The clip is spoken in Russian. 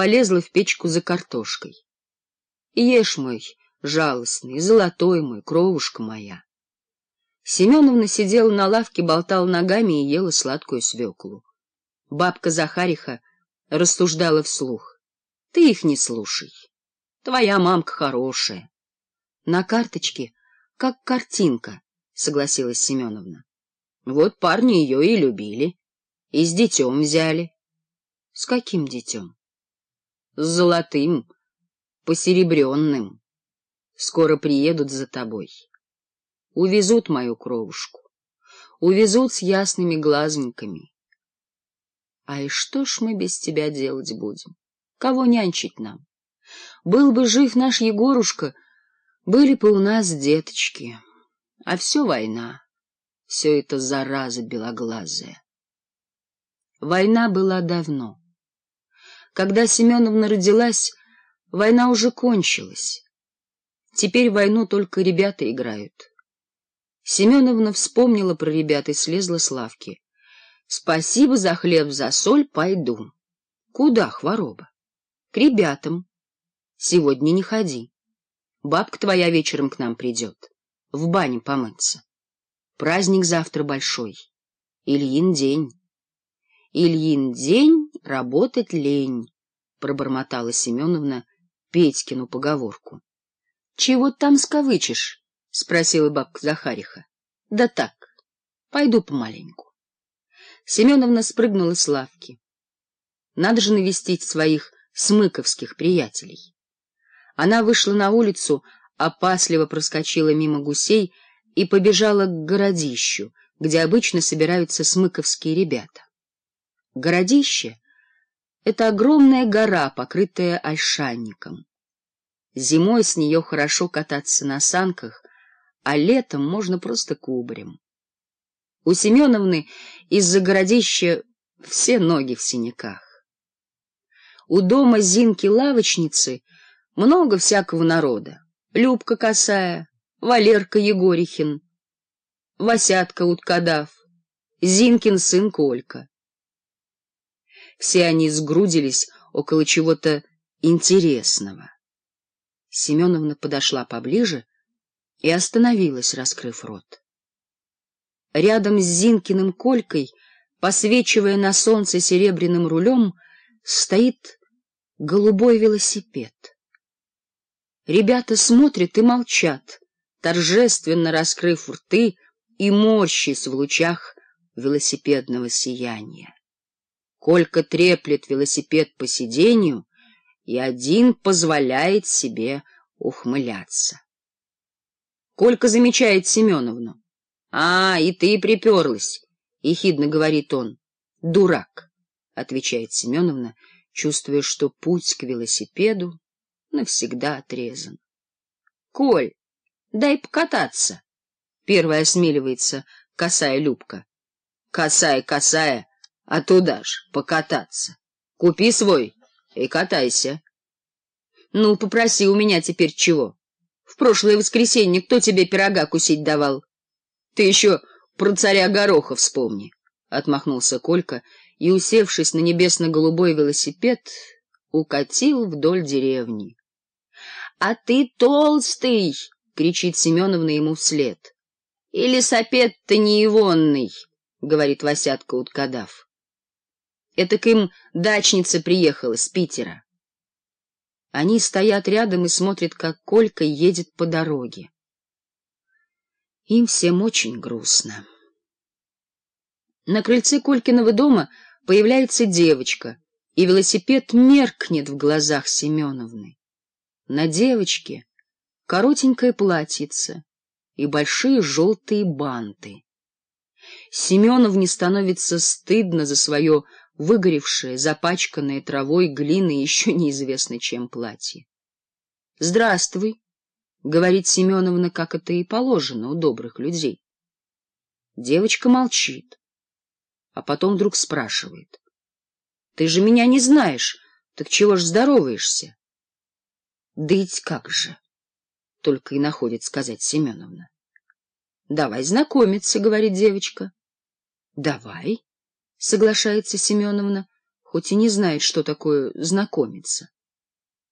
полезла в печку за картошкой. Ешь мой, жалостный, золотой мой, кровушка моя. Семеновна сидела на лавке, болтала ногами и ела сладкую свеклу. Бабка Захариха рассуждала вслух. — Ты их не слушай. Твоя мамка хорошая. — На карточке, как картинка, — согласилась Семеновна. — Вот парни ее и любили. И с детем взяли. — С каким детем? золотым, посеребренным. Скоро приедут за тобой. Увезут мою кровушку. Увезут с ясными глазниками. А и что ж мы без тебя делать будем? Кого нянчить нам? Был бы жив наш Егорушка, были бы у нас деточки. А все война, все это зараза белоглазая. Война была давно. Когда Семеновна родилась, война уже кончилась. Теперь войну только ребята играют. Семеновна вспомнила про ребят и слезла с лавки. — Спасибо за хлеб, за соль, пойду. — Куда, хвороба? — К ребятам. — Сегодня не ходи. Бабка твоя вечером к нам придет. В бане помыться. Праздник завтра большой. Ильин день. Ильин день работать лень, — пробормотала Семеновна Петькину поговорку. — Чего там скавычишь? — спросила бабка Захариха. — Да так, пойду помаленьку. Семеновна спрыгнула с лавки. Надо же навестить своих смыковских приятелей. Она вышла на улицу, опасливо проскочила мимо гусей и побежала к городищу, где обычно собираются смыковские ребята. Городище это огромная гора, покрытая ольшанником. Зимой с нее хорошо кататься на санках, а летом можно просто кубарем. У Семеновны из-за городища все ноги в синяках. У дома Зинки-лавочницы много всякого народа. Любка Косая, Валерка Егорихин, Васятка Уткадав, Зинкин сын Колька. Все они сгрудились около чего-то интересного. Семеновна подошла поближе и остановилась, раскрыв рот. Рядом с Зинкиным Колькой, посвечивая на солнце серебряным рулем, стоит голубой велосипед. Ребята смотрят и молчат, торжественно раскрыв рты и морщись в лучах велосипедного сияния. Колька треплет велосипед по сиденью и один позволяет себе ухмыляться. Колька замечает Семеновну. — А, и ты приперлась, — ехидно говорит он. — Дурак, — отвечает Семеновна, чувствуя, что путь к велосипеду навсегда отрезан. — Коль, дай покататься, — первая осмеливается косая Любка. — Косая, косая! а туда ж покататься. Купи свой и катайся. Ну, попроси у меня теперь чего. В прошлое воскресенье кто тебе пирога кусить давал? Ты еще про царя Гороха вспомни, — отмахнулся Колька и, усевшись на небесно-голубой велосипед, укатил вдоль деревни. — А ты толстый! — кричит Семеновна ему вслед. — Или сапет-то не егонный, — говорит Васятка, уткадав. Это к им дачница приехала с Питера. Они стоят рядом и смотрят, как Колька едет по дороге. Им всем очень грустно. На крыльце Колькиного дома появляется девочка, и велосипед меркнет в глазах Семеновны. На девочке коротенькое платьице и большие желтые банты. Семеновне становится стыдно за свое выгоревшее, запачканное травой, глиной, еще неизвестно чем платье. — Здравствуй, — говорит Семеновна, как это и положено у добрых людей. Девочка молчит, а потом вдруг спрашивает. — Ты же меня не знаешь, так чего ж здороваешься? — Да ведь как же, — только и находит сказать Семеновна. — Давай знакомиться, — говорит девочка. — Давай соглашается Семеновна, хоть и не знает, что такое знакомиться.